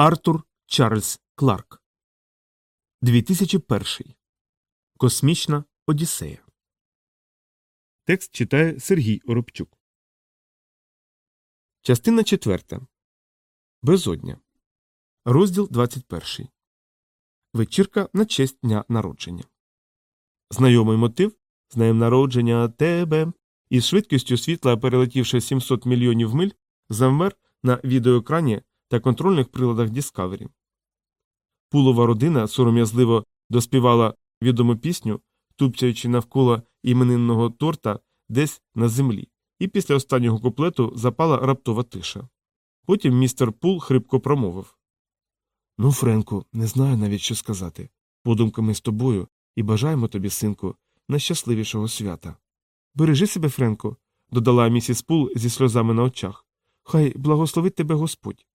Артур Чарльз Кларк 2001 Космічна Одіссея. Текст читає Сергій Оробчук. Частина 4. Безодня. Розділ 21. Вечірка на честь дня народження. Знайомий мотив з днем народження тебе із швидкістю світла, перелетівши 700 мільйонів миль, завмер на відеоекрані та контрольних приладах Discovery. Пулова родина сором'язливо доспівала відому пісню, тупцяючи навколо іменинного торта десь на землі, і після останнього куплету запала раптова тиша. Потім містер Пул хрипко промовив Ну, Френку, не знаю навіть що сказати. Подумками з тобою і бажаємо тобі, синку, найщасливішого свята. Бережи себе, Френко, додала місіс Пул зі сльозами на очах. Хай благословить тебе Господь.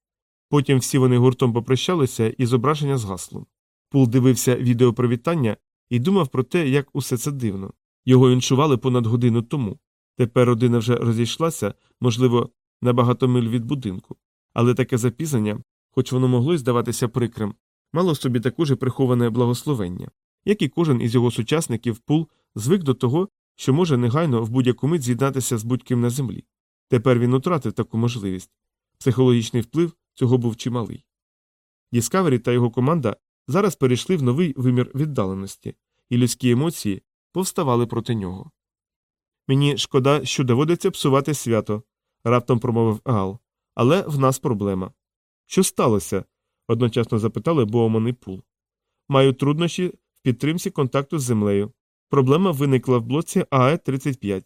Потім всі вони гуртом попрощалися і зображення згасло. Пул дивився відеопривітання і думав про те, як усе це дивно. Його фільмували понад годину тому. Тепер родина вже розійшлася, можливо, на багато миль від будинку. Але таке запізнення, хоч воно могло й здаватися прикрим, мало в собі також і приховане благословення, як і кожен із його сучасників пул звик до того, що може негайно в будь-яку мить з'єднатися з будь-ким на землі. Тепер він утратив таку можливість. Психологічний вплив цього був чималий. Діскавері та його команда зараз перейшли в новий вимір віддаленості, і людські емоції повставали проти нього. Мені шкода, що доводиться псувати свято, раптом промовив Гал. Але в нас проблема. Що сталося? одночасно запитали Боуман і Пул. Маю труднощі в підтримці контакту з землею. Проблема виникла в блоці АЕ 35.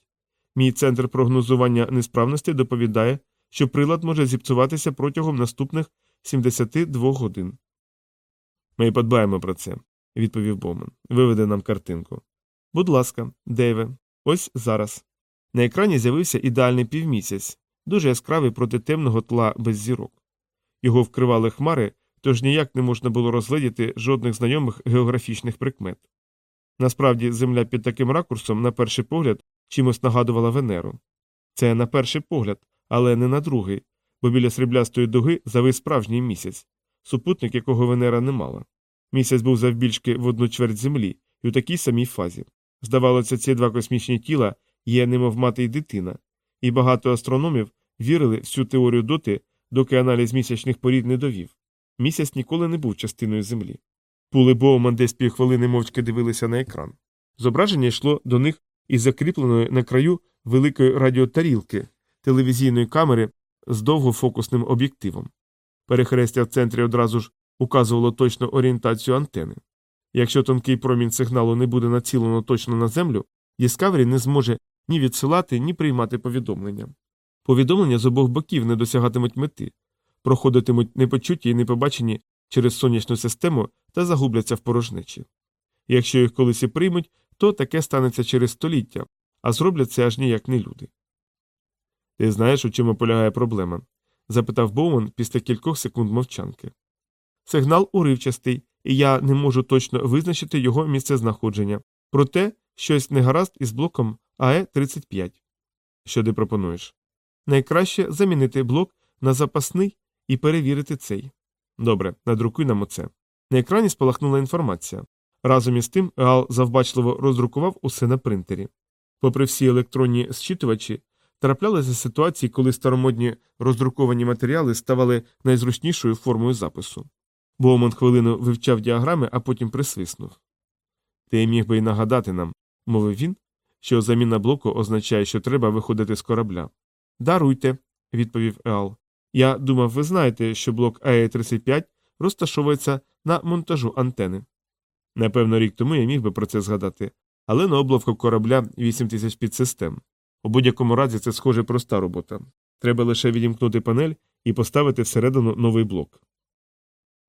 Мій центр прогнозування несправності доповідає, що прилад може зіпсуватися протягом наступних 72 годин. Ми подбаємо про це, відповів Боман. Виведе нам картинку. Будь ласка, Дейве, ось зараз. На екрані з'явився ідеальний півмісяць, дуже яскравий проти темного тла без зірок. Його вкривали хмари, тож ніяк не можна було розгледіти жодних знайомих географічних прикмет. Насправді, земля під таким ракурсом, на перший погляд, чимось нагадувала Венеру. Це на перший погляд, але не на другий, бо біля сріблястої дуги завис справжній місяць, супутник, якого Венера не мала. Місяць був завбільшки в одну чверть землі і у такій самій фазі. Здавалося, ці два космічні тіла є немов мати й дитина, і багато астрономів вірили в цю теорію доти, доки аналіз місячних порід не довів. Місяць ніколи не був частиною Землі. Пули Боуман десь півхвилини мовчки дивилися на екран. Зображення йшло до них із закріпленої на краю великої радіотарілки, телевізійної камери з довгофокусним об'єктивом. Перехрестя в центрі одразу ж указувало точну орієнтацію антени. Якщо тонкий промінь сигналу не буде націлено точно на землю, Discovery не зможе ні відсилати, ні приймати повідомлення. Повідомлення з обох боків не досягатимуть мети, проходитимуть непочуті і непобачені через сонячну систему та загубляться в порожнечі. Якщо їх колись і приймуть, то таке станеться через століття, а зроблять це аж ніяк не люди. Ти знаєш, у чому полягає проблема? запитав Боуман після кількох секунд мовчанки. Сигнал уривчастий, і я не можу точно визначити його місцезнаходження, проте щось не гаразд із блоком АЕ 35. Що ти пропонуєш? Найкраще замінити блок на запасний і перевірити цей. Добре, надрукуй нам оце. На екрані спалахнула інформація. Разом із тим Гал завбачливо роздрукував усе на принтері. Попри всі електронні зчитувачі, траплялися ситуації, коли старомодні роздруковані матеріали ставали найзручнішою формою запису. Боуман хвилину вивчав діаграми, а потім присвиснув. Ти міг би й нагадати нам, мовив він, що заміна блоку означає, що треба виходити з корабля. Даруйте, відповів Еал. Я думав, ви знаєте, що блок АЕ-35 розташовується на монтажу антени. Напевно, рік тому я міг би про це згадати, але на облавку корабля 8 тисяч підсистем. У будь-якому разі це схоже проста робота. Треба лише відімкнути панель і поставити всередину новий блок.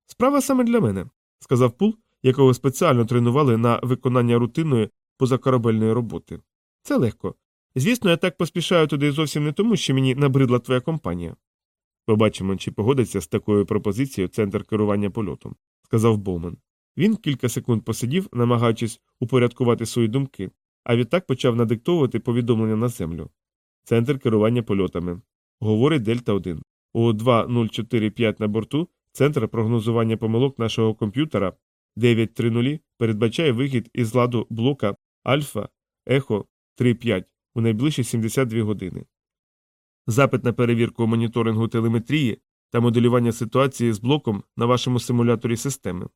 Справа саме для мене, сказав пул, якого спеціально тренували на виконання рутинної позакорабельної роботи. Це легко. Звісно, я так поспішаю туди зовсім не тому, що мені набридла твоя компанія. Побачимо, чи погодиться з такою пропозицією центр керування польотом, сказав Боуман. Він кілька секунд посидів, намагаючись упорядкувати свої думки, а відтак почав надиктовувати повідомлення на землю. Центр керування польотами. Говорить Дельта 1. У 2045 на борту Центр прогнозування помилок нашого комп'ютера 930 передбачає вихід із ладу блока Альфа Ехо 3.5 у найближчі 72 години. Запит на перевірку моніторингу телеметрії та моделювання ситуації з блоком на вашому симуляторі системи.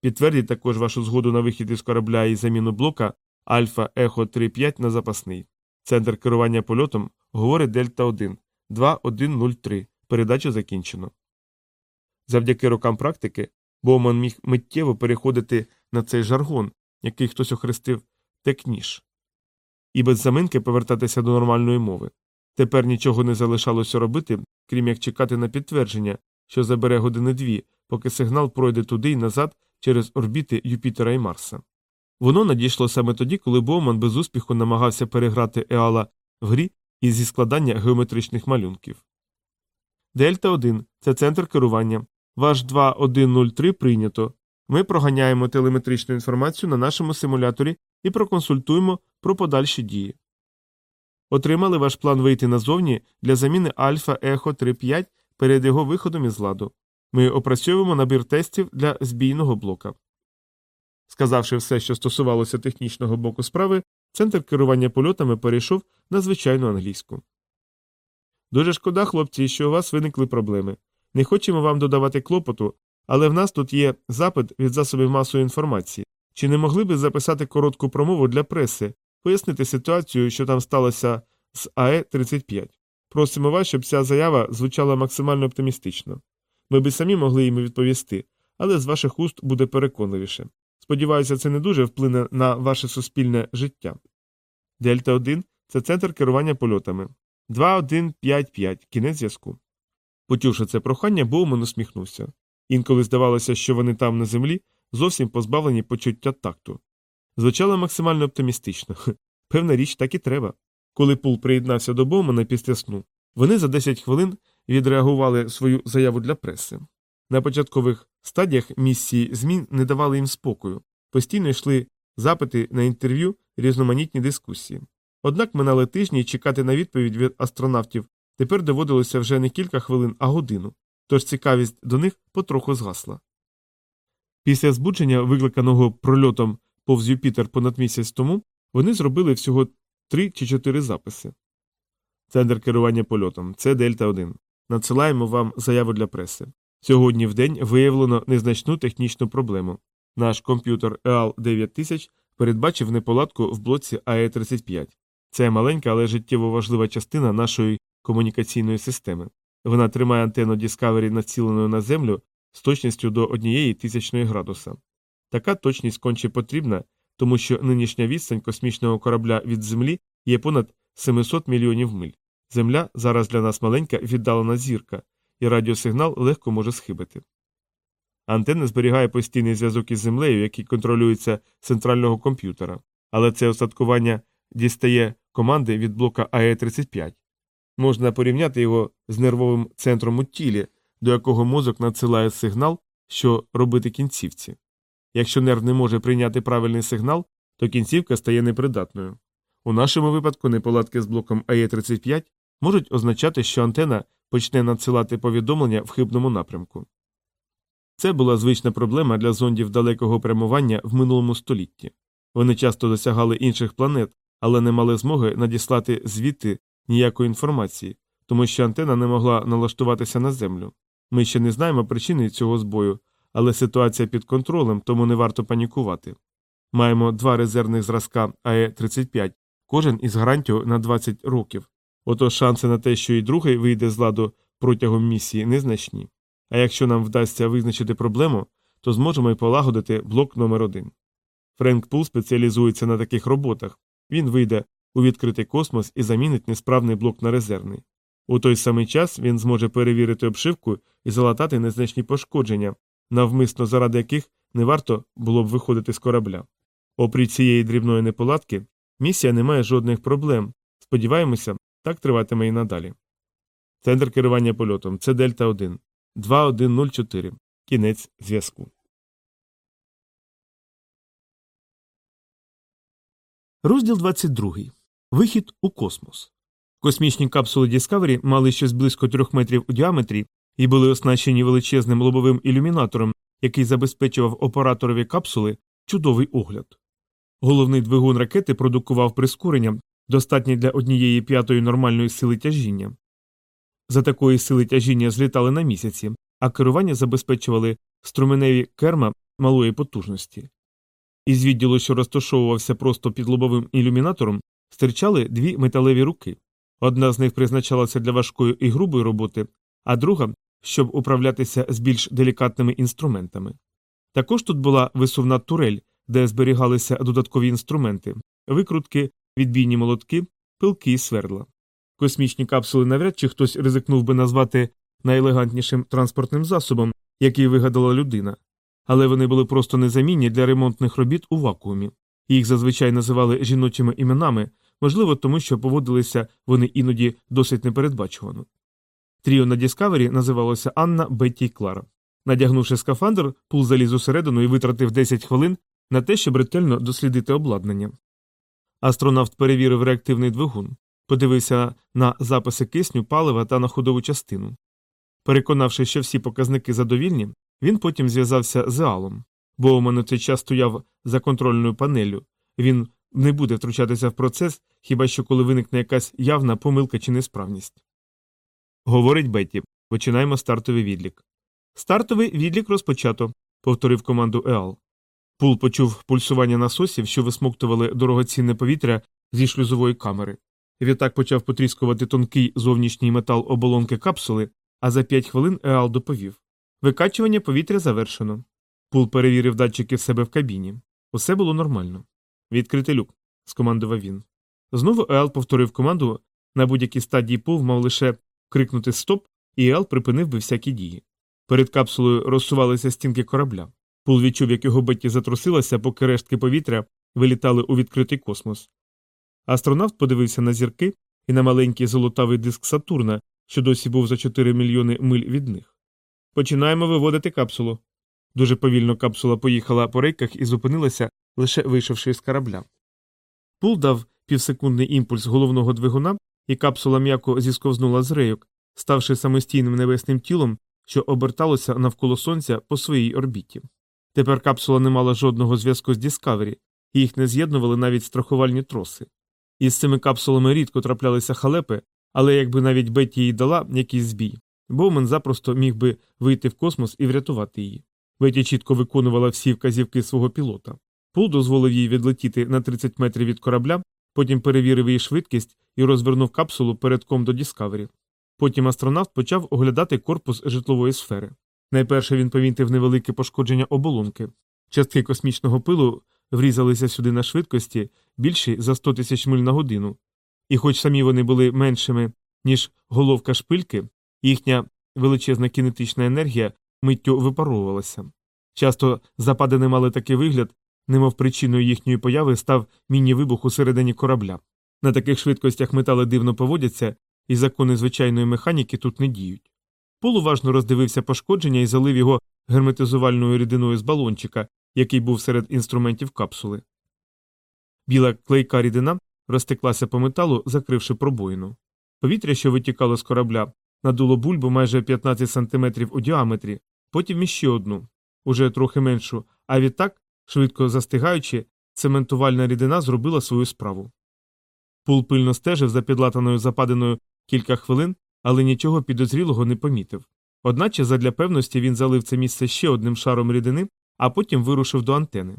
Підтвердіть також вашу згоду на вихід із корабля і заміну блока Альфа Ехо 3.5 на запасний. Центр керування польотом говорить Дельта 1 2103. Передачу закінчено. Завдяки рокам практики Боуман міг миттєво переходити на цей жаргон, який хтось охрестив текніш, і без заминки повертатися до нормальної мови. Тепер нічого не залишалося робити, крім як чекати на підтвердження, що забере години дві, поки сигнал пройде туди й назад через орбіти Юпітера і Марса. Воно надійшло саме тоді, коли Боуман без успіху намагався переграти Еала в грі із зі складання геометричних малюнків. Дельта 1 це центр керування. Ваш 2103 прийнято. Ми проганяємо телеметричну інформацію на нашому симуляторі і проконсультуємо про подальші дії. Отримали ваш план вийти назовні для заміни Альфа Ехо 35 перед його виходом із ладу. Ми опрацьовуємо набір тестів для збійного блока. Сказавши все, що стосувалося технічного боку справи, центр керування польотами перейшов на звичайну англійську. Дуже шкода, хлопці, що у вас виникли проблеми. Не хочемо вам додавати клопоту, але в нас тут є запит від засобів масової інформації. Чи не могли б записати коротку промову для преси, пояснити ситуацію, що там сталося з АЕ 35? Просимо вас, щоб ця заява звучала максимально оптимістично. Ми б самі могли їм відповісти, але з ваших уст буде переконливіше. Сподіваюся, це не дуже вплине на ваше суспільне життя. Дельта 1 це центр керування польотами. 2155 кінець зв'язку. Почувши це прохання, Боуман усміхнувся. Інколи здавалося, що вони там на землі зовсім позбавлені почуття такту. Звучало максимально оптимістично. Певна річ, так і треба. Коли Пул приєднався до Боумана після сну, вони за 10 хвилин відреагували свою заяву для преси. На початкових стадіях місії змін не давали їм спокою, постійно йшли запити на інтерв'ю різноманітні дискусії. Однак минали тижні і чекати на відповідь від астронавтів тепер доводилося вже не кілька хвилин, а годину, тож цікавість до них потроху згасла. Після збудження, викликаного прольотом повз Юпітер понад місяць тому, вони зробили всього три чи чотири записи. Центр керування польотом це Дельта 1. Надсилаємо вам заяву для преси. Сьогодні в день виявлено незначну технічну проблему. Наш комп'ютер EAL 9000 передбачив неполадку в блоці АЕ-35. Це маленька, але життєво важлива частина нашої комунікаційної системи. Вона тримає антенну Discovery націленою на землю з точністю до однієї тисячної градуса. Така точність конче потрібна, тому що нинішня відстань космічного корабля від Землі є понад 700 мільйонів миль. Земля зараз для нас маленька віддалена зірка, і радіосигнал легко може схибити. Антенна зберігає постійний зв'язок із землею, який контролюється центрального комп'ютера, але це остаткування дістає команди від блока АЕ-35. Можна порівняти його з нервовим центром у тілі, до якого мозок надсилає сигнал, що робити кінцівці. Якщо нерв не може прийняти правильний сигнал, то кінцівка стає непридатною. У нашому випадку неполадки з блоком АЕ-35 можуть означати, що антена почне надсилати повідомлення в хибному напрямку. Це була звична проблема для зондів далекого прямування в минулому столітті. Вони часто досягали інших планет, але не мали змоги надіслати звідти ніякої інформації, тому що антена не могла налаштуватися на землю. Ми ще не знаємо причини цього збою, але ситуація під контролем, тому не варто панікувати. Маємо два резервних зразка АЕ-35, кожен із гарантією на 20 років. Отож шанси на те, що і другий вийде з ладу протягом місії, незначні. А якщо нам вдасться визначити проблему, то зможемо й полагодити блок номер 1 Френк Пул спеціалізується на таких роботах. Він вийде у відкритий космос і замінить несправний блок на резервний. У той самий час він зможе перевірити обшивку і залатати незначні пошкодження, навмисно заради яких не варто було б виходити з корабля. Окрім цієї дрібної неполадки, місія не має жодних проблем. Сподіваємося, так триватиме і надалі. Центр керування польотом це Дельта 1 2104. Кінець зв'язку. Розділ 22. Вихід у космос. Космічні капсули Discovery мали щось близько трьох метрів у діаметрі і були оснащені величезним лобовим ілюмінатором, який забезпечував операторові капсули чудовий огляд. Головний двигун ракети продукував прискорення, достатнє для однієї п'ятої нормальної сили тяжіння. За такої сили тяжіння злітали на місяці, а керування забезпечували струменеві керма малої потужності. Із відділу, що розташовувався просто під лобовим ілюмінатором, стирчали дві металеві руки. Одна з них призначалася для важкої і грубої роботи, а друга щоб управлятися з більш делікатними інструментами. Також тут була висувна турель, де зберігалися додаткові інструменти викрутки, відбійні молотки, пилки і свердла. Космічні капсули навряд чи хтось ризикнув би назвати найелегантнішим транспортним засобом, який вигадала людина, але вони були просто незамінні для ремонтних робіт у вакуумі. Їх зазвичай називали жіночими іменами, можливо, тому що поводилися вони іноді досить непередбачувано. Тріо на Діскавері називалося Анна, Бетті Клара. Надягнувши скафандр, пул заліз усередину і витратив 10 хвилин на те, щоб ретельно дослідити обладнання. Астронавт перевірив реактивний двигун, подивився на записи кисню, палива та на ходову частину. Переконавши, що всі показники задовільні, він потім зв'язався з Алом. Боуман у цей час стояв за контрольною панеллю. Він не буде втручатися в процес, хіба що коли виникне якась явна помилка чи несправність. Говорить Бетті. Починаємо стартовий відлік. Стартовий відлік розпочато, повторив команду Еал. Пул почув пульсування насосів, що висмоктували дорогоцінне повітря зі шлюзової камери. Відтак почав потріскувати тонкий зовнішній метал оболонки капсули, а за п'ять хвилин Еал доповів Викачування повітря завершено. Пул перевірив датчики в себе в кабіні. Усе було нормально. Відкрити люк, скомандував він. Знову Еал повторив команду. На будь-якій стадії пул мав лише крикнути Стоп, і Еал припинив би всякі дії. Перед капсулою розсувалися стінки корабля. Пул відчув, як його Бетті затрусилася, поки рештки повітря вилітали у відкритий космос. Астронавт подивився на зірки і на маленький золотавий диск Сатурна, що досі був за 4 мільйони миль від них. Починаємо виводити капсулу. Дуже повільно капсула поїхала по рейках і зупинилася, лише вийшовши з корабля. Пул дав півсекундний імпульс головного двигуна, і капсула м'яко зісковзнула з рейок, ставши самостійним небесним тілом, що оберталося навколо сонця по своїй орбіті. Тепер капсула не мала жодного зв'язку з Діскавері, їх не з'єднували навіть страхувальні троси. Із цими капсулами рідко траплялися халепи, але якби навіть Бетті й дала якийсь збій, Боумен запросто міг би вийти в космос і врятувати її. Бетті чітко виконувала всі вказівки свого пілота. Пул дозволив їй відлетіти на 30 метрів від корабля, потім перевірив її швидкість і розвернув капсулу передком до Діскавері. Потім астронавт почав оглядати корпус житлової сфери. Найперше він помітив невелике пошкодження оболонки. Частки космічного пилу врізалися сюди на швидкості більші за 100 тисяч миль на годину, і хоч самі вони були меншими, ніж головка шпильки, їхня величезна кінетична енергія миттю випаровувалася. Часто западини мали такий вигляд, немов причиною їхньої появи став міні-вибух усередині корабля. На таких швидкостях метали дивно поводяться, і закони звичайної механіки тут не діють. Пол уважно роздивився пошкодження і залив його герметизувальною рідиною з балончика, який був серед інструментів капсули. Біла клейка рідина розтеклася по металу, закривши пробоїну. Повітря, що витікало з корабля, надуло бульбу майже 15 сантиметрів у діаметрі, потім іще одну, уже трохи меншу, а відтак, швидко застигаючи, цементувальна рідина зробила свою справу. Пул пильно стежив за підлатаною западиною кілька хвилин, але нічого підозрілого не помітив. Одначе, задля певності, він залив це місце ще одним шаром рідини, а потім вирушив до антени.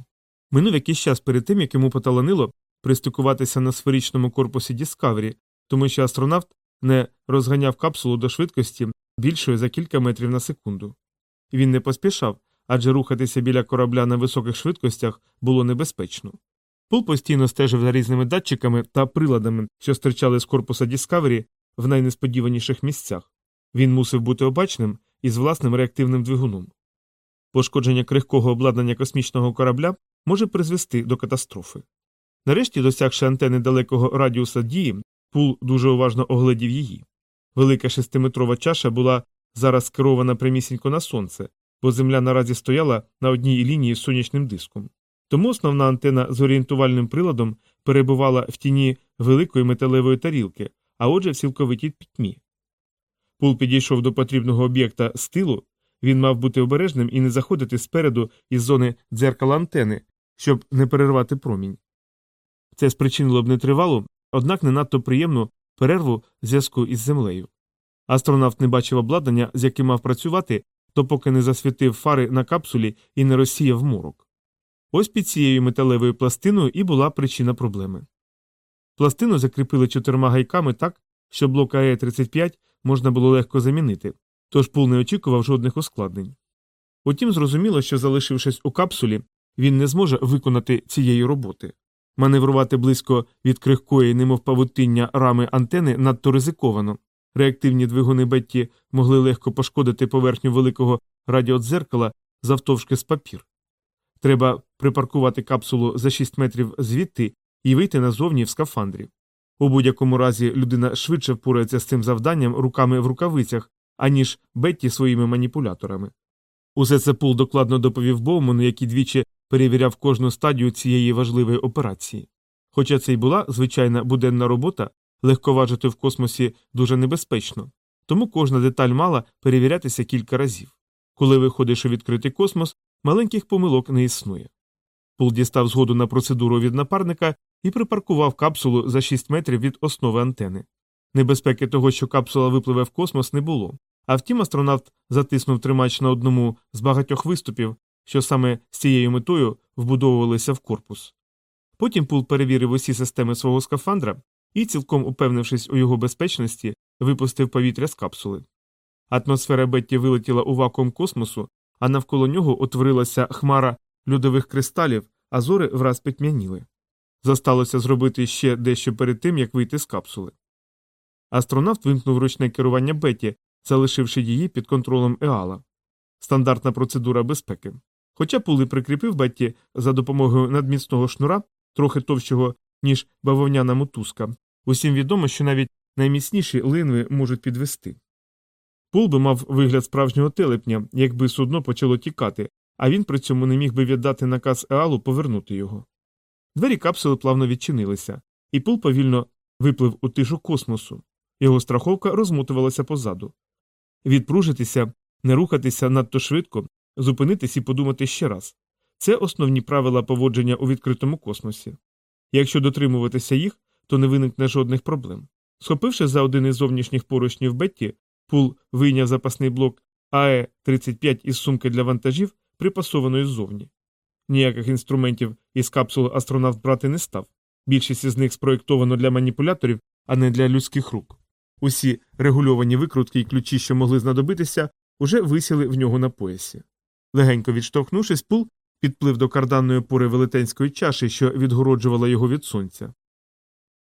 Минув якийсь час перед тим, як йому поталанило пристикуватися на сферичному корпусі Діскавері, тому що астронавт не розганяв капсулу до швидкості більшої за кілька метрів на секунду. Він не поспішав, адже рухатися біля корабля на високих швидкостях було небезпечно. Пул постійно стежив за різними датчиками та приладами, що стирчали з корпуса Діскавері в найнесподіваніших місцях. Він мусив бути обачним із власним реактивним двигуном. Пошкодження крихкого обладнання космічного корабля може призвести до катастрофи. Нарешті, досягши антени далекого радіуса дії, пул дуже уважно оглядів її. Велика шестиметрова чаша була зараз скерована прямісінько на сонце, бо земля наразі стояла на одній лінії з сонячним диском. Тому основна антена з орієнтувальним приладом перебувала в тіні великої металевої тарілки, а отже в цілковитій пітьмі. Пул підійшов до потрібного об'єкта з тилу, він мав бути обережним і не заходити спереду із зони дзеркала антени, щоб не перервати промінь. Це спричинило б нетривалу, однак не надто приємну перерву зв'язку із землею. Астронавт не бачив обладнання, з яким мав працювати, допоки не засвітив фари на капсулі і не розсіяв морок. Ось під цією металевою пластиною і була причина проблеми. Пластину закріпили чотирма гайками так, що блок АЕ 35 можна було легко замінити, тож пул не очікував жодних ускладнень. Утім, зрозуміло, що залишившись у капсулі, він не зможе виконати цієї роботи. Маневрувати близько від крихкої, немов павутиння рами антени надто ризиковано. Реактивні двигуни Бетті могли легко пошкодити поверхню великого радіодзеркала завтовшки з папір. Треба припаркувати капсулу за 6 метрів звідти і вийти назовні в скафандрі. У будь-якому разі людина швидше впорається з цим завданням руками в рукавицях, аніж Бетті своїми маніпуляторами. Усе це Пул докладно доповів Боуману, який двічі перевіряв кожну стадію цієї важливої операції. Хоча це й була звичайна буденна робота, легковажити в космосі дуже небезпечно, тому кожна деталь мала перевірятися кілька разів. Коли виходиш у відкритий космос, маленьких помилок не існує. Пул дістав згоду на процедуру від напарника і припаркував капсулу за 6 метрів від основи антени. Небезпеки того, що капсула випливе в космос, не було. А втім, астронавт затиснув тримач на одному з багатьох виступів, що саме з цією метою вбудовувалися в корпус. Потім Пул перевірив усі системи свого скафандра і, цілком упевнившись у його безпечності, випустив повітря з капсули. Атмосфера Бетті вилетіла у вакуум космосу, а навколо нього утворилася хмара льодових кристалів, а зори враз пітьмяніли. Зосталося зробити ще дещо перед тим, як вийти з капсули. Астронавт вимкнув ручне керування Бетті, залишивши її під контролем Еала. Стандартна процедура безпеки. Хоча пули прикріпив Бетті за допомогою надміцного шнура, трохи товщого, ніж бавовняна мотузка, усім відомо, що навіть найміцніші линви можуть підвести. Пул би мав вигляд справжнього телепня, якби судно почало тікати, а він при цьому не міг би віддати наказ Еалу повернути його. Двері капсули плавно відчинилися, і пул повільно виплив у тишу космосу. Його страховка розмотувалася позаду. Відпружитися, не рухатися надто швидко, зупинитись і подумати ще раз це основні правила поводження у відкритому космосі. Якщо дотримуватися їх, то не виникне жодних проблем. Схопивши за один із зовнішніх поручнів Бетті, пул вийняв запасний блок АЕ 35 із сумки для вантажів, припасованої ззовні. Ніяких інструментів із капсули астронавт брати не став. Більшість із них спроєктовано для маніпуляторів, а не для людських рук. Усі регульовані викрутки і ключі, що могли знадобитися, уже висіли в нього на поясі. Легенько відштовхнувшись, пул підплив до карданної пори велетенської чаші, що відгороджувала його від сонця.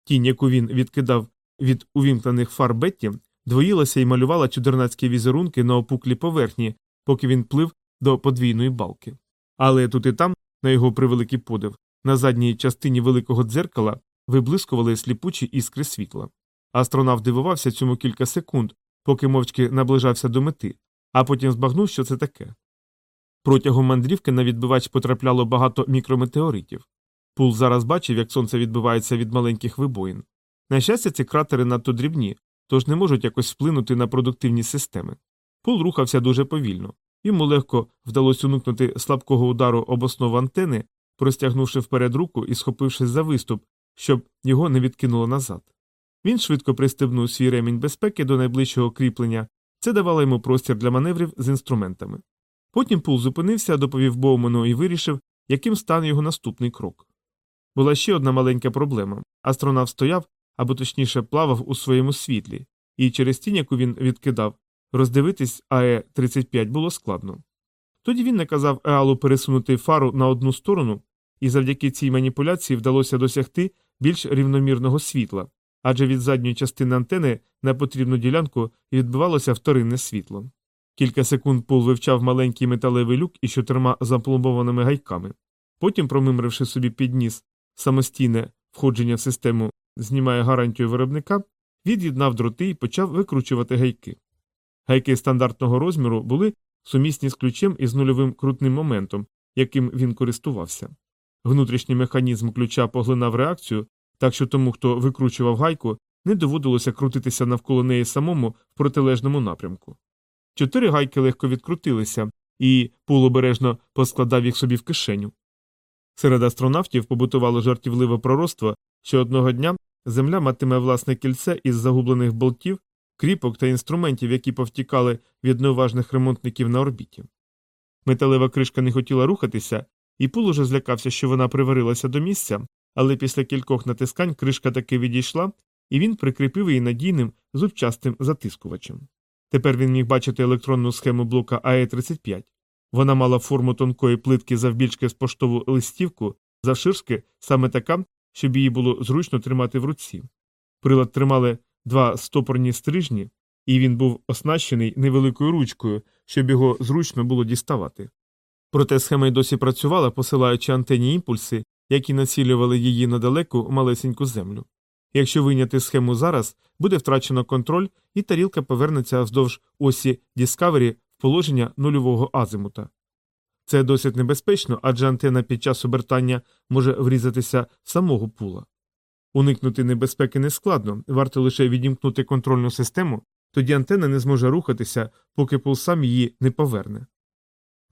Тінь, яку він відкидав від увімкнених фар Бетті, двоїлася і малювала чудернацькі візерунки на опуклій поверхні, поки він плив до подвійної балки. Але тут і там, на його превеликий подив, на задній частині великого дзеркала виблискували сліпучі іскри світла. Астронавт дивувався цьому кілька секунд, поки мовчки наближався до мети, а потім збагнув, що це таке. Протягом мандрівки на відбивач потрапляло багато мікрометеоритів. Пул зараз бачив, як сонце відбивається від маленьких вибоїн. На щастя, ці кратери надто дрібні, тож не можуть якось вплинути на продуктивні системи. Пул рухався дуже повільно. Йому легко вдалося уникнути слабкого удару об основу антени, простягнувши вперед руку і схопившись за виступ, щоб його не відкинуло назад. Він швидко пристебнув свій ремінь безпеки до найближчого кріплення, це давало йому простір для маневрів з інструментами. Потім пул зупинився, доповів Боумену і вирішив, яким стане його наступний крок. Була ще одна маленька проблема астронавт стояв, або точніше плавав у своєму світлі, і через тінь, яку він відкидав, роздивитись АЕ 35 було складно. Тоді він наказав Еалу пересунути фару на одну сторону, і завдяки цій маніпуляції вдалося досягти більш рівномірного світла, адже від задньої частини антени на потрібну ділянку відбивалося вторинне світло. Кілька секунд пул вивчав маленький металевий люк із чотирма запломбованими гайками. Потім, промимривши собі під ніс самостійне входження в систему, знімає гарантію виробника, від'єднав дроти і почав викручувати гайки. Гайки стандартного розміру були сумісні з ключем із нульовим крутним моментом, яким він користувався. Внутрішній механізм ключа поглинав реакцію, так що тому, хто викручував гайку, не доводилося крутитися навколо неї самому в протилежному напрямку. Чотири гайки легко відкрутилися, і Пул обережно поскладав їх собі в кишеню. Серед астронавтів побутувало жартівливе пророцтво, що одного дня Земля матиме власне кільце із загублених болтів, кріпок та інструментів, які повтікали від неуважних ремонтників на орбіті. Металева кришка не хотіла рухатися, і Пул уже злякався, що вона приварилася до місця, але після кількох натискань кришка таки відійшла, і він прикріпив її надійним зубчастим затискувачем. Тепер він міг бачити електронну схему блока АЕ-35. Вона мала форму тонкої плитки завбільшки з поштову листівку, завширшки саме така, щоб її було зручно тримати в руці. Прилад тримали два стопорні стрижні, і він був оснащений невеликою ручкою, щоб його зручно було діставати. Проте схема й досі працювала, посилаючи антенні імпульси, які націлювали її на далеку малесеньку землю. Якщо вийняти схему зараз, буде втрачено контроль, і тарілка повернеться вздовж осі Discovery в положення нульового азимута. Це досить небезпечно, адже антена під час обертання може врізатися в самого пула. Уникнути небезпеки нескладно, варто лише відімкнути контрольну систему, тоді антена не зможе рухатися, поки пул сам її не поверне.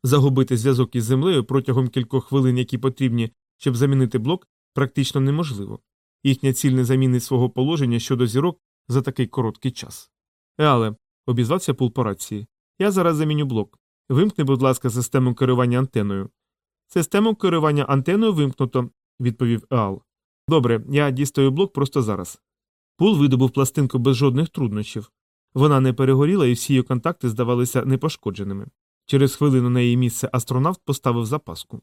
Загубити зв'язок із землею протягом кількох хвилин, які потрібні, щоб замінити блок, практично неможливо. Їхня ціль не замінить свого положення щодо зірок за такий короткий час. Еале, обізвався Пул по рації, я зараз заміню блок. Вимкни, будь ласка, систему керування антеною. Систему керування антеною вимкнуто, відповів Еал. Добре, я дістаю блок просто зараз. Пул видобув пластинку без жодних труднощів. Вона не перегоріла, і всі її контакти здавалися непошкодженими. Через хвилину на її місце астронавт поставив запаску.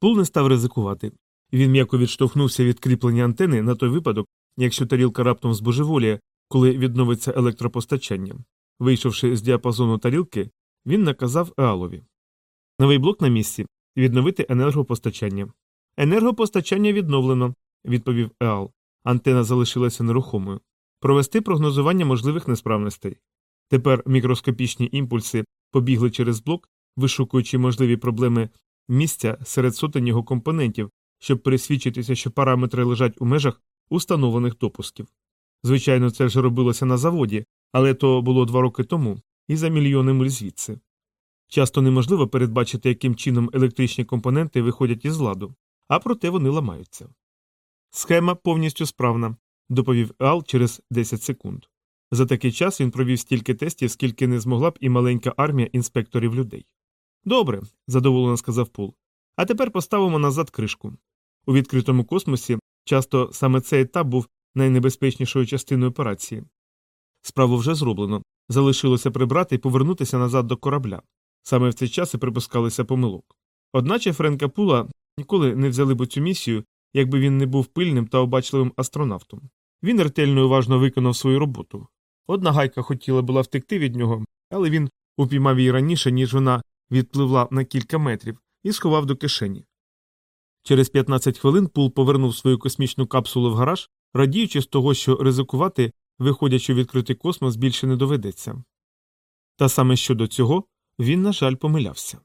Пул не став ризикувати. Він м'яко відштовхнувся від кріплення антени на той випадок, якщо тарілка раптом збожеволіє, коли відновиться електропостачання. Вийшовши з діапазону тарілки, він наказав Еалові. Новий блок на місці відновити енергопостачання. Енергопостачання відновлено, відповів Еал. Антена залишилася нерухомою. Провести прогнозування можливих несправностей. Тепер мікроскопічні імпульси побігли через блок, вишукуючи можливі проблеми місця серед сотень його компонентів, щоб пересвідчитися, що параметри лежать у межах установлених допусків. Звичайно, це вже робилося на заводі, але то було два роки тому і за мільйони миль звідси. Часто неможливо передбачити, яким чином електричні компоненти виходять із ладу, а проте вони ламаються. Схема повністю справна, доповів Ал через 10 секунд. За такий час він провів стільки тестів, скільки не змогла б і маленька армія інспекторів людей. Добре, задоволено сказав Пул. А тепер поставимо назад кришку. У відкритому космосі часто саме цей етап був найнебезпечнішою частиною операції. Справу вже зроблено. Залишилося прибрати і повернутися назад до корабля. Саме в цей час і припускалися помилок. Одначе Френка Пула ніколи не взяли б цю місію, якби він не був пильним та обачливим астронавтом. Він ретельно і уважно виконав свою роботу. Одна гайка хотіла була втекти від нього, але він упіймав її раніше, ніж вона відпливла на кілька метрів, і сховав до кишені. Через 15 хвилин Пул повернув свою космічну капсулу в гараж, радіючи з того, що ризикувати, виходячи у відкритий космос, більше не доведеться. Та саме щодо цього він, на жаль, помилявся.